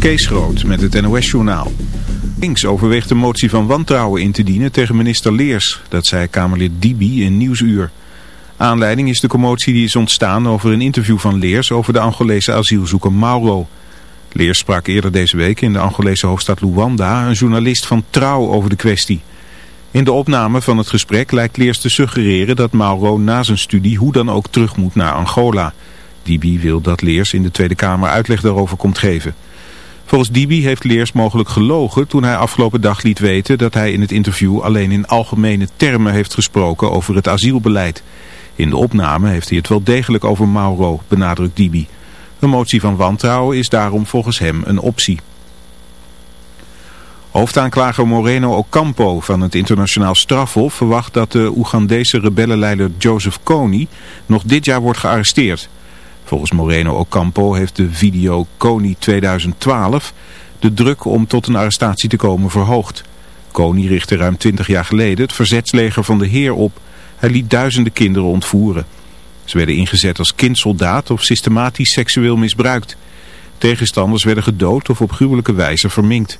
Kees Groot met het NOS-journaal. Links overweegt een motie van wantrouwen in te dienen tegen minister Leers. Dat zei Kamerlid Dibi in Nieuwsuur. Aanleiding is de commotie die is ontstaan over een interview van Leers over de Angolese asielzoeker Mauro. Leers sprak eerder deze week in de Angolese hoofdstad Luanda een journalist van Trouw over de kwestie. In de opname van het gesprek lijkt Leers te suggereren dat Mauro na zijn studie hoe dan ook terug moet naar Angola. Dibi wil dat Leers in de Tweede Kamer uitleg daarover komt geven. Volgens Dibi heeft Leers mogelijk gelogen toen hij afgelopen dag liet weten dat hij in het interview alleen in algemene termen heeft gesproken over het asielbeleid. In de opname heeft hij het wel degelijk over Mauro, benadrukt Dibi. Een motie van wantrouwen is daarom volgens hem een optie. Hoofdaanklager Moreno Ocampo van het internationaal strafhof verwacht dat de Oegandese rebellenleider Joseph Kony nog dit jaar wordt gearresteerd. Volgens Moreno Ocampo heeft de video Kony 2012 de druk om tot een arrestatie te komen verhoogd. Kony richtte ruim 20 jaar geleden het verzetsleger van de Heer op. Hij liet duizenden kinderen ontvoeren. Ze werden ingezet als kindsoldaat of systematisch seksueel misbruikt. Tegenstanders werden gedood of op gruwelijke wijze verminkt.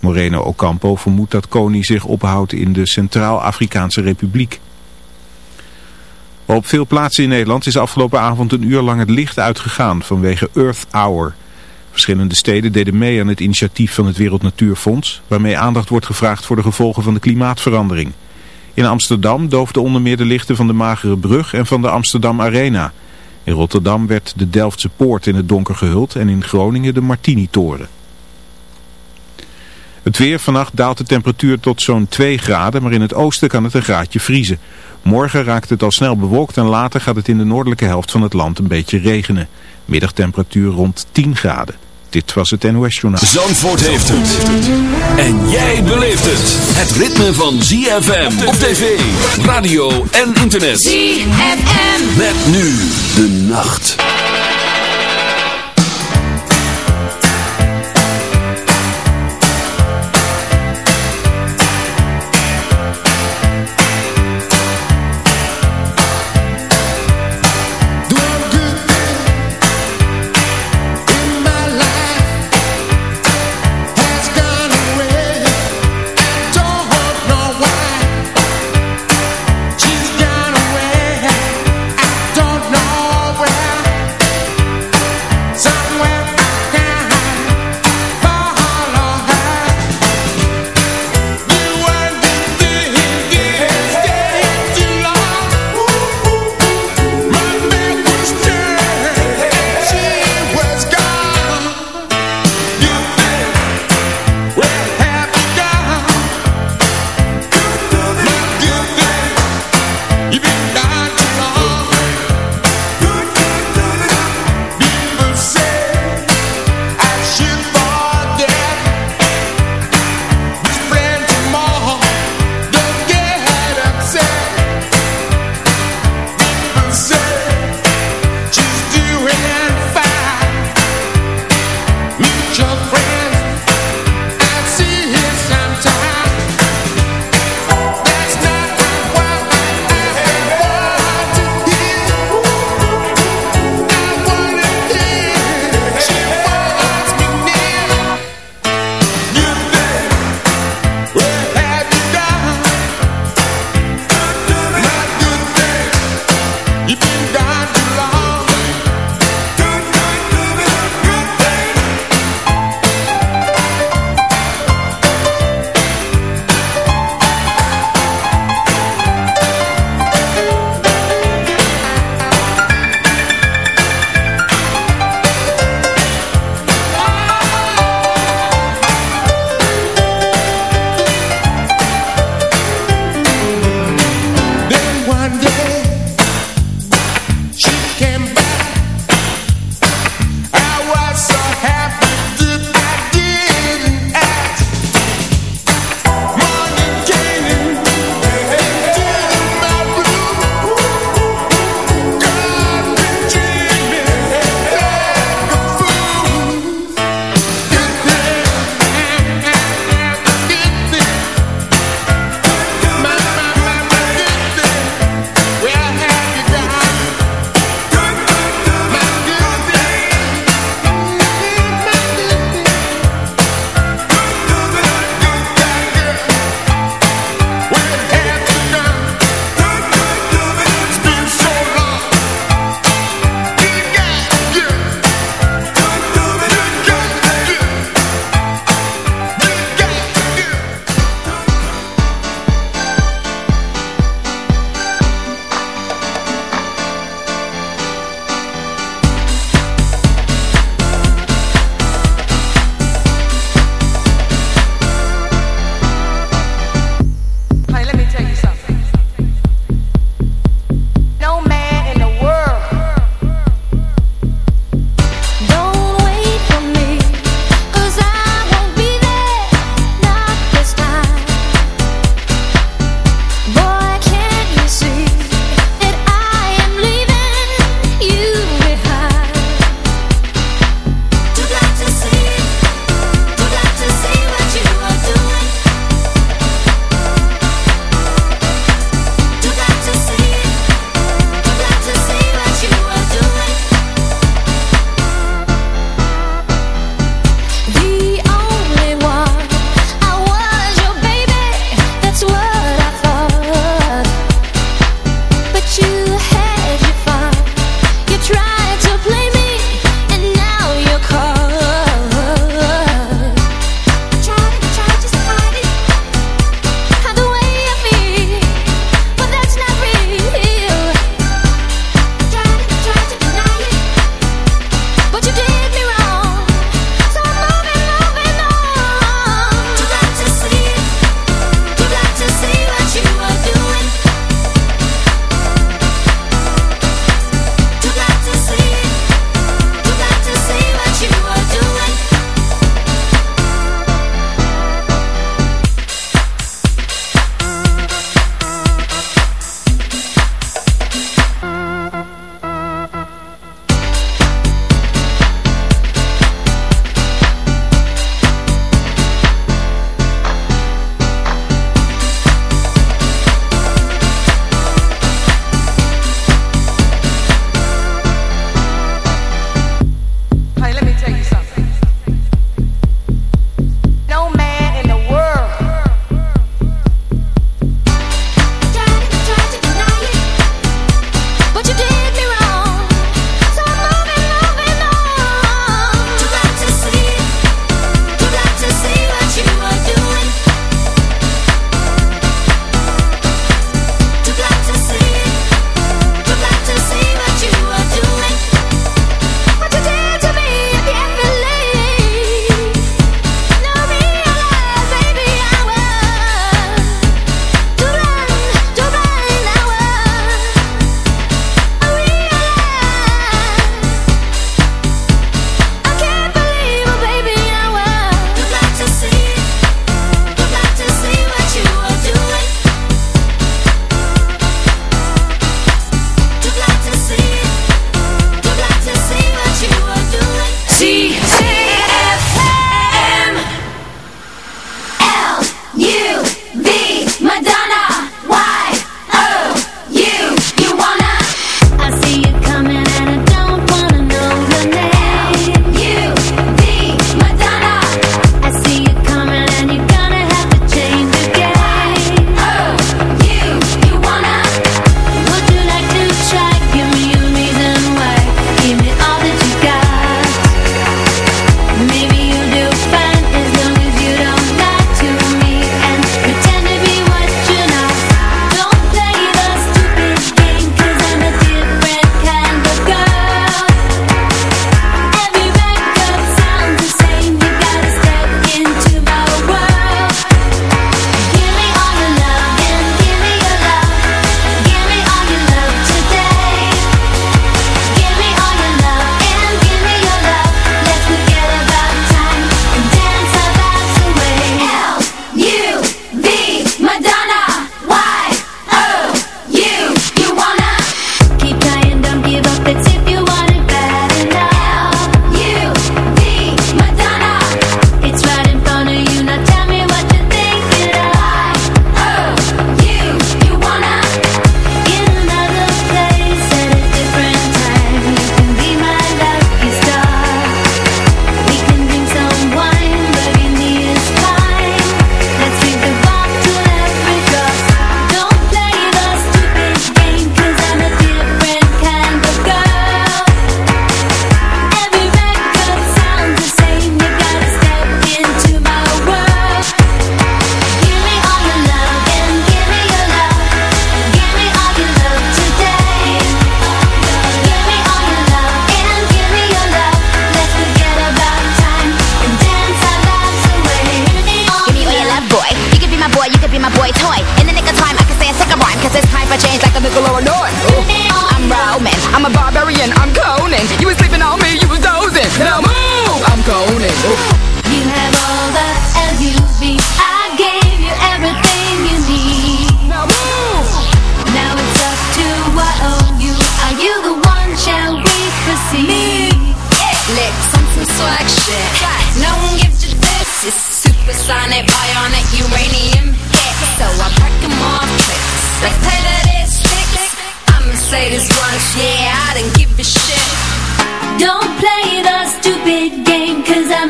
Moreno Ocampo vermoedt dat Kony zich ophoudt in de Centraal-Afrikaanse Republiek. Op veel plaatsen in Nederland is afgelopen avond een uur lang het licht uitgegaan vanwege Earth Hour. Verschillende steden deden mee aan het initiatief van het Wereld Natuurfonds, waarmee aandacht wordt gevraagd voor de gevolgen van de klimaatverandering. In Amsterdam doofden onder meer de lichten van de Magere Brug en van de Amsterdam Arena. In Rotterdam werd de Delftse Poort in het donker gehuld en in Groningen de Martini-toren. Het weer, vannacht daalt de temperatuur tot zo'n 2 graden, maar in het oosten kan het een graadje vriezen. Morgen raakt het al snel bewolkt en later gaat het in de noordelijke helft van het land een beetje regenen. Middagtemperatuur rond 10 graden. Dit was het NOS Journaal. Zandvoort heeft het. En jij beleeft het. Het ritme van ZFM op tv, radio en internet. ZFM. Met nu de nacht. tell you something.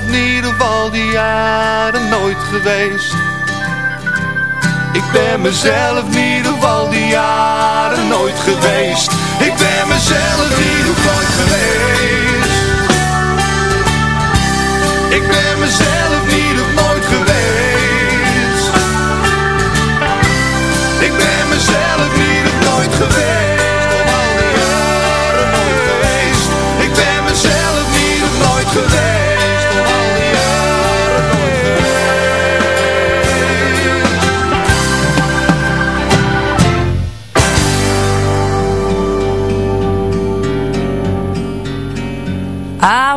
het in ieder geval die jaren nooit geweest. Ik ben mezelf in ieder geval die jaren nooit geweest. Ik ben mezelf in ieder geval nooit geweest. Ik ben mezelf in ieder geval nooit geweest. Ik ben mezelf in ieder nooit geweest.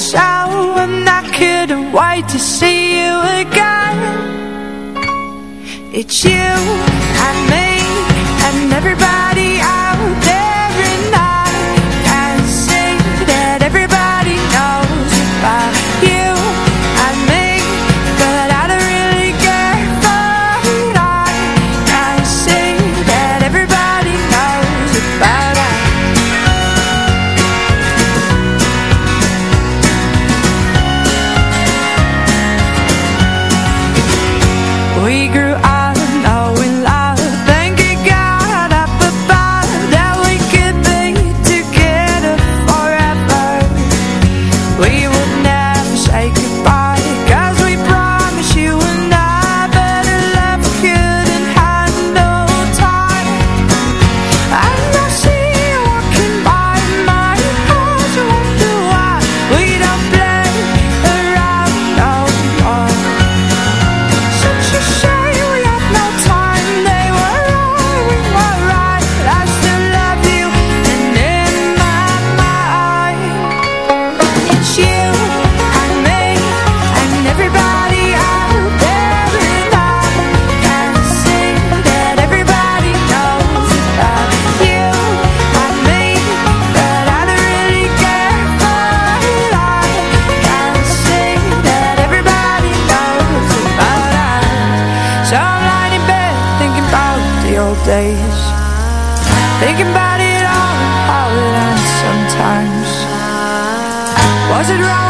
I love you so And I couldn't wait to see you again. It's you and me And everybody old days Thinking about it all, all at once sometimes Was it wrong?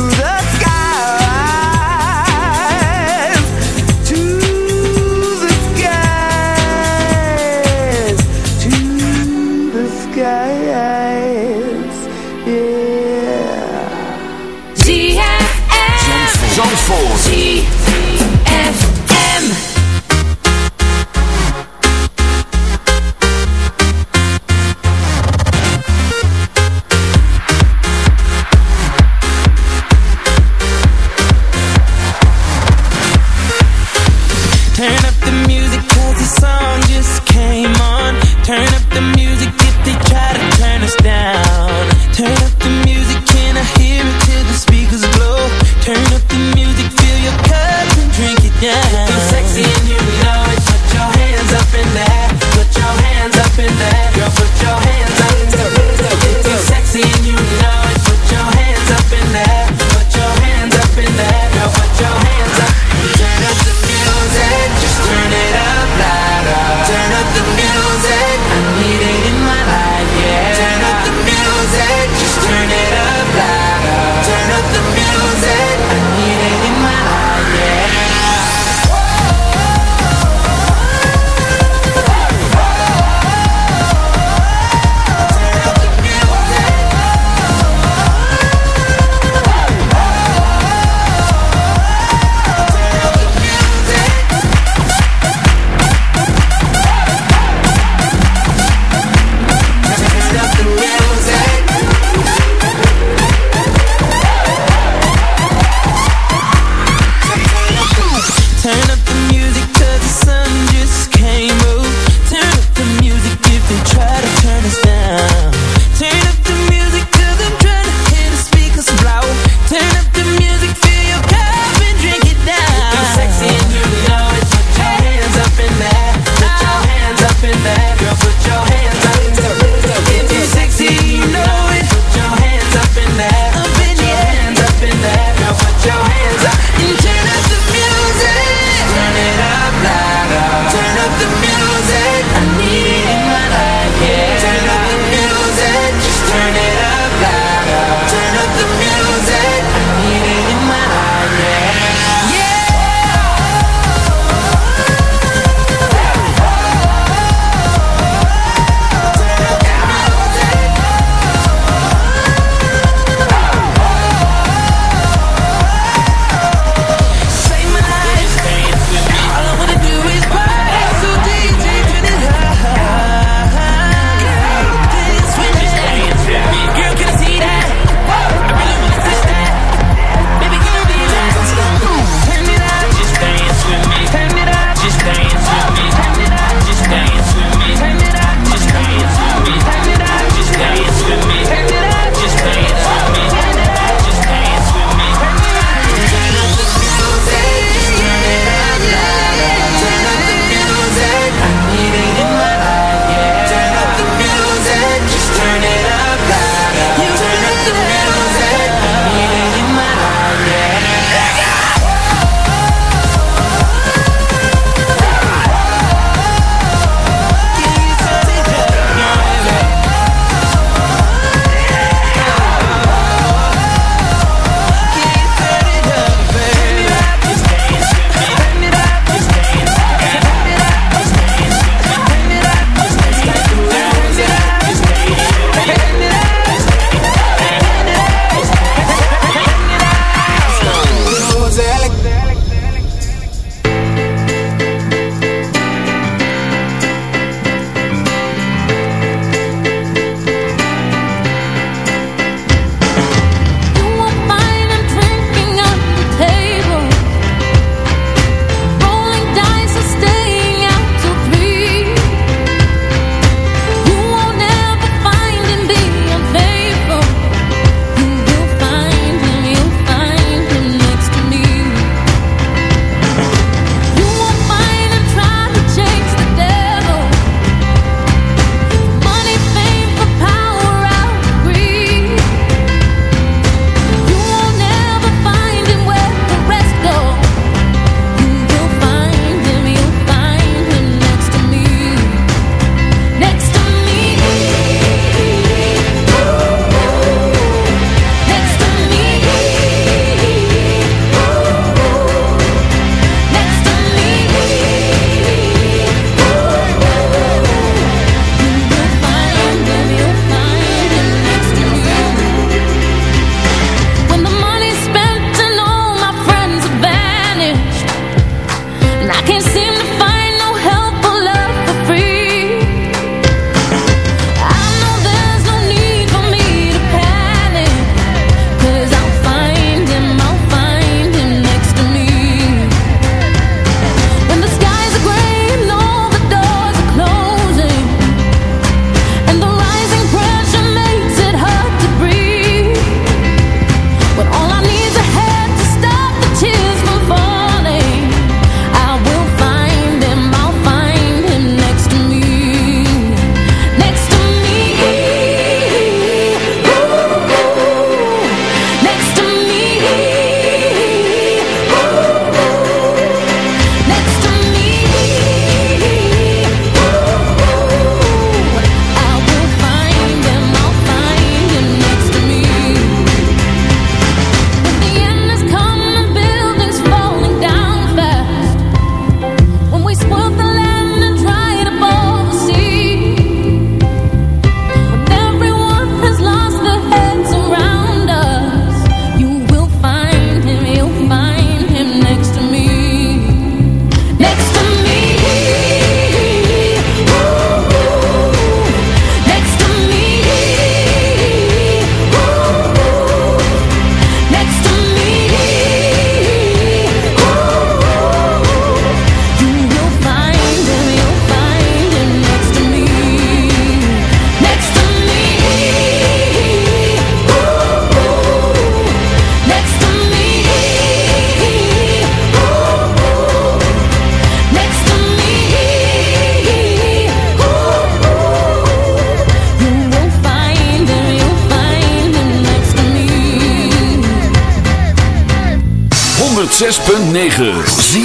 106.9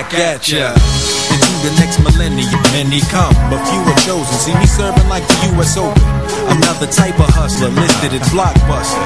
back at ya. Into the next millennium, many come, but few are chosen. See me serving like the U.S. Open. Another type of hustler listed as blockbuster.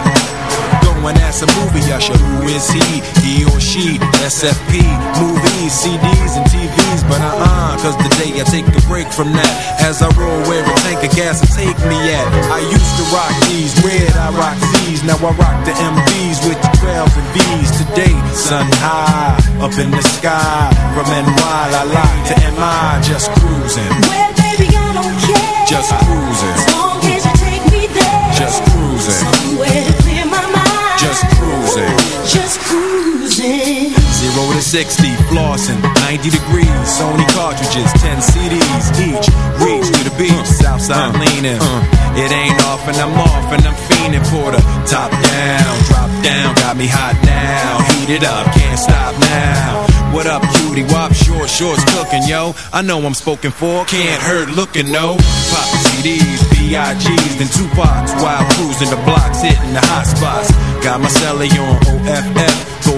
Going as a movie usher. Who is he? He or she? SFP, movies, CDs, and TVs. But uh-uh, cause today I take a break from that. As I roll where a tank of gas will take me at. I used to rock these, red I rock these. Now I rock the MVs with the 12s and Vs. Today, sun high, up in the sky. From NY, I lie to MI, just cruising. Well, baby, I don't care. Just cruising. As long as you take me there. Just cruising. Somewhere to clear my mind. Just cruising. Just cruising. Zero to 60, flossing, 90 degrees, Sony cartridges, 10 CDs each. Reach to the beach, Southside uh, leaning. Uh. It ain't off and I'm off and I'm fiending for the top down, drop down, got me hot now. Heat it up, can't stop now. What up, cutie? Wop, short shorts cooking, yo. I know I'm spoken for, can't hurt looking, no. Poppin' CDs, B.I.G.'s, then Tupac's while cruising the blocks, hitting the hot spots. Got my celly on OFF.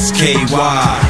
setting SKY. Must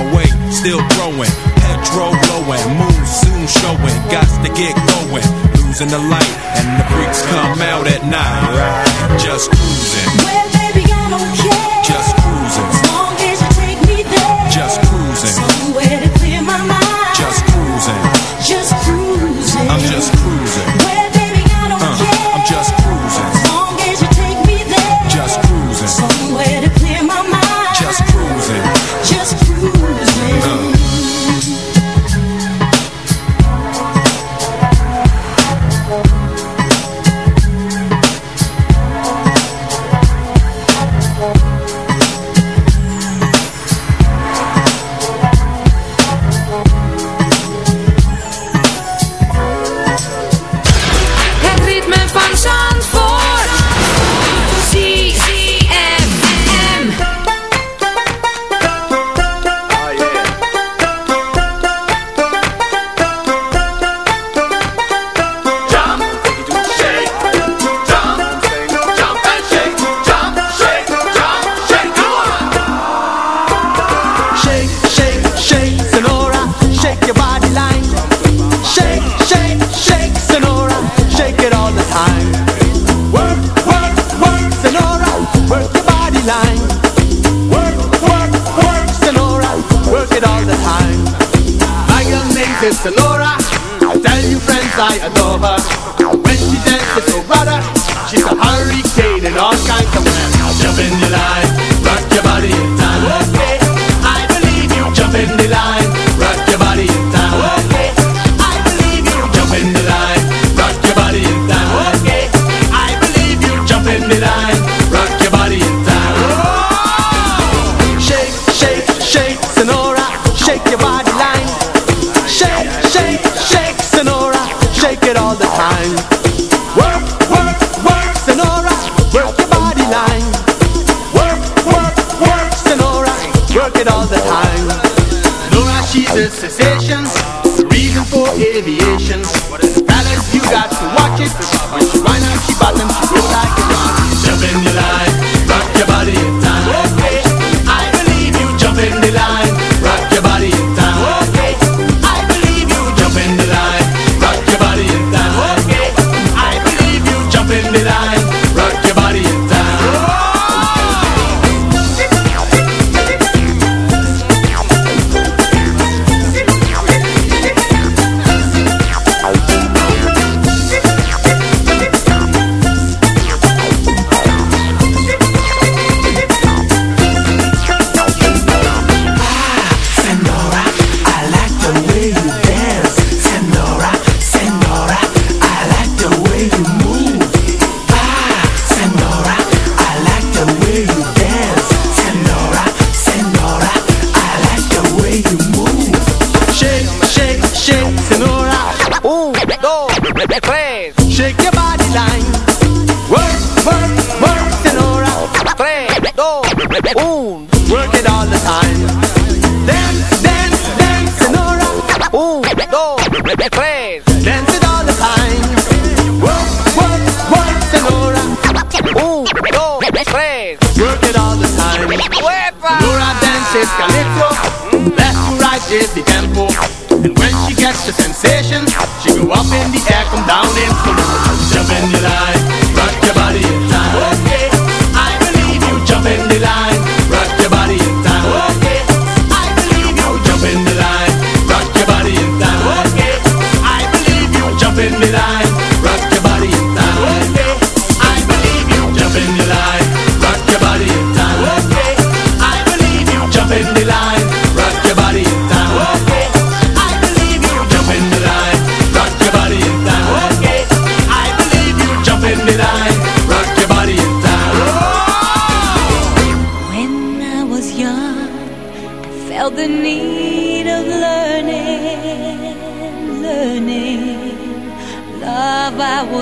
way, still growing. Petrol blowing, moon soon showing. Got to get going. Losing the light, and the freaks come out at night. Just cruising, Well, baby, I don't care. just cruising, As long as you take me there. just cruising, Somewhere to clear my mind. just cruising. Just cruising. I'm just cruising.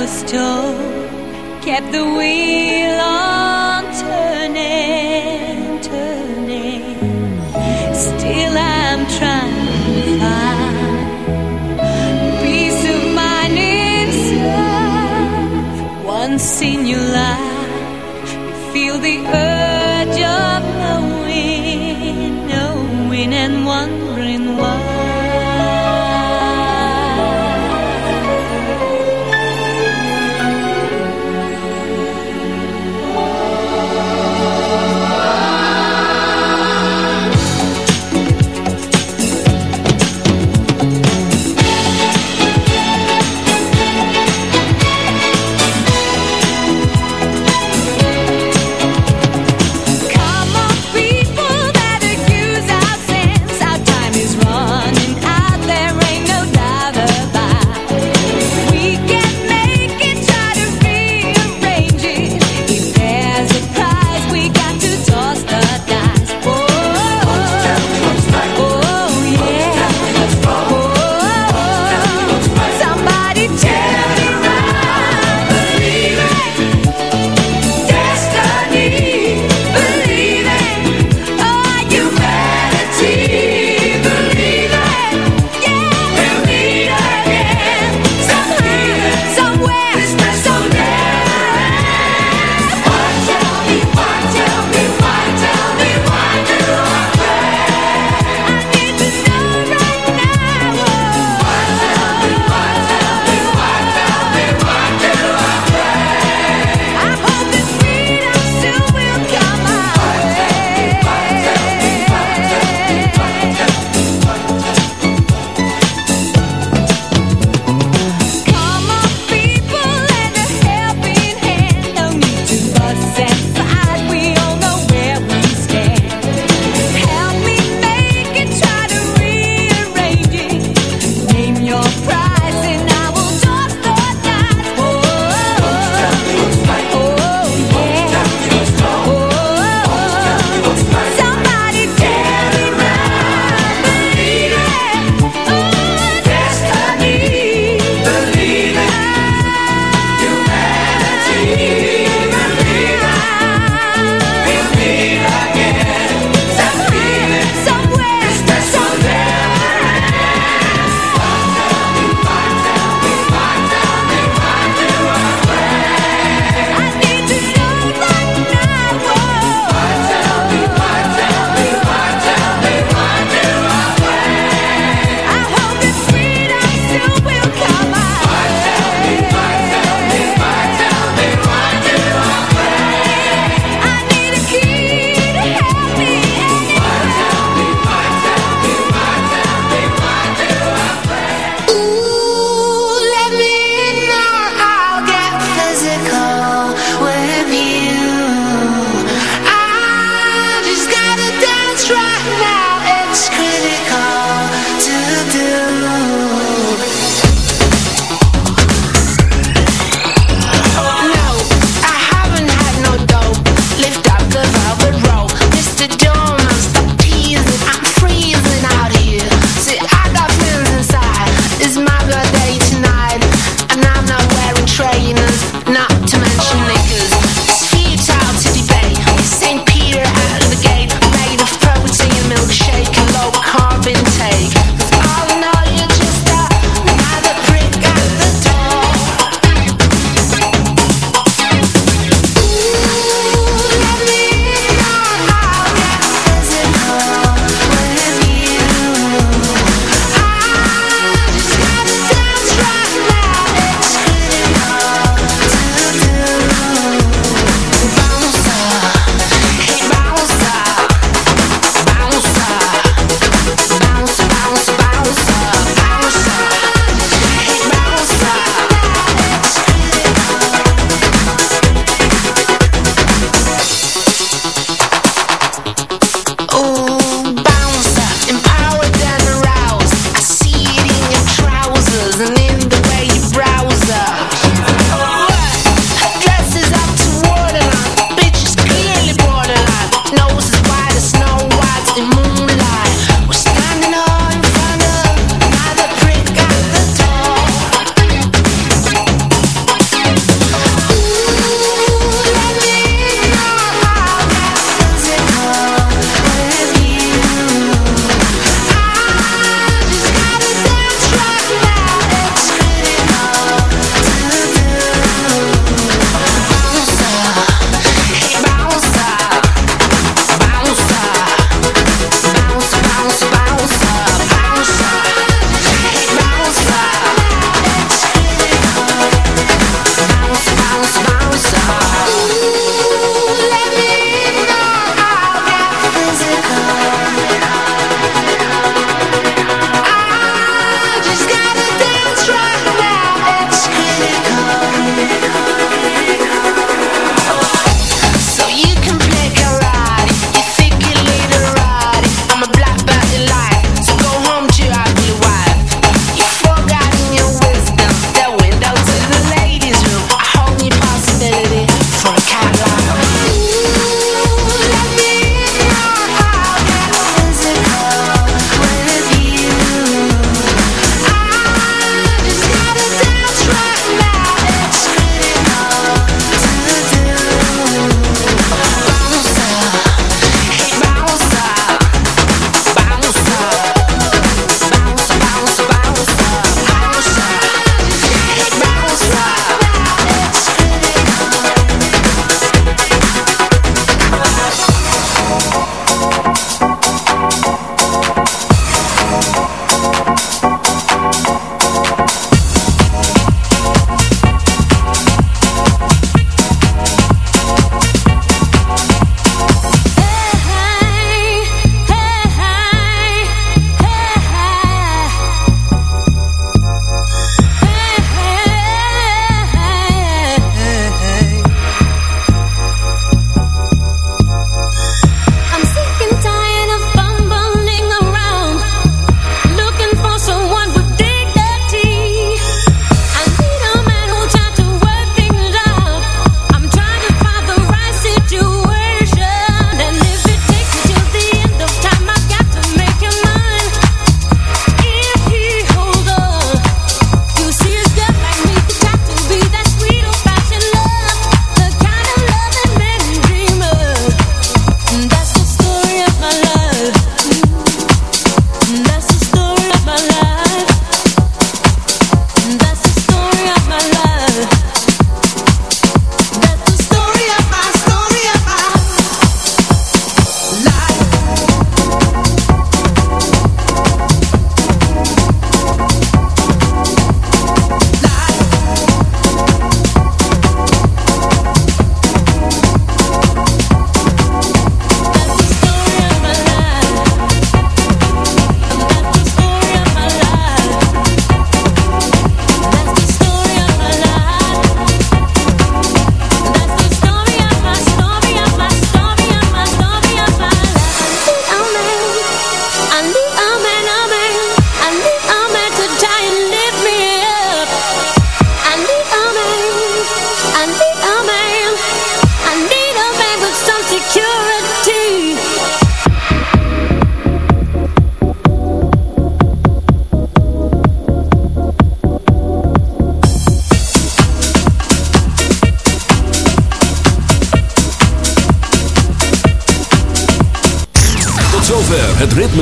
Told, kept the wheel on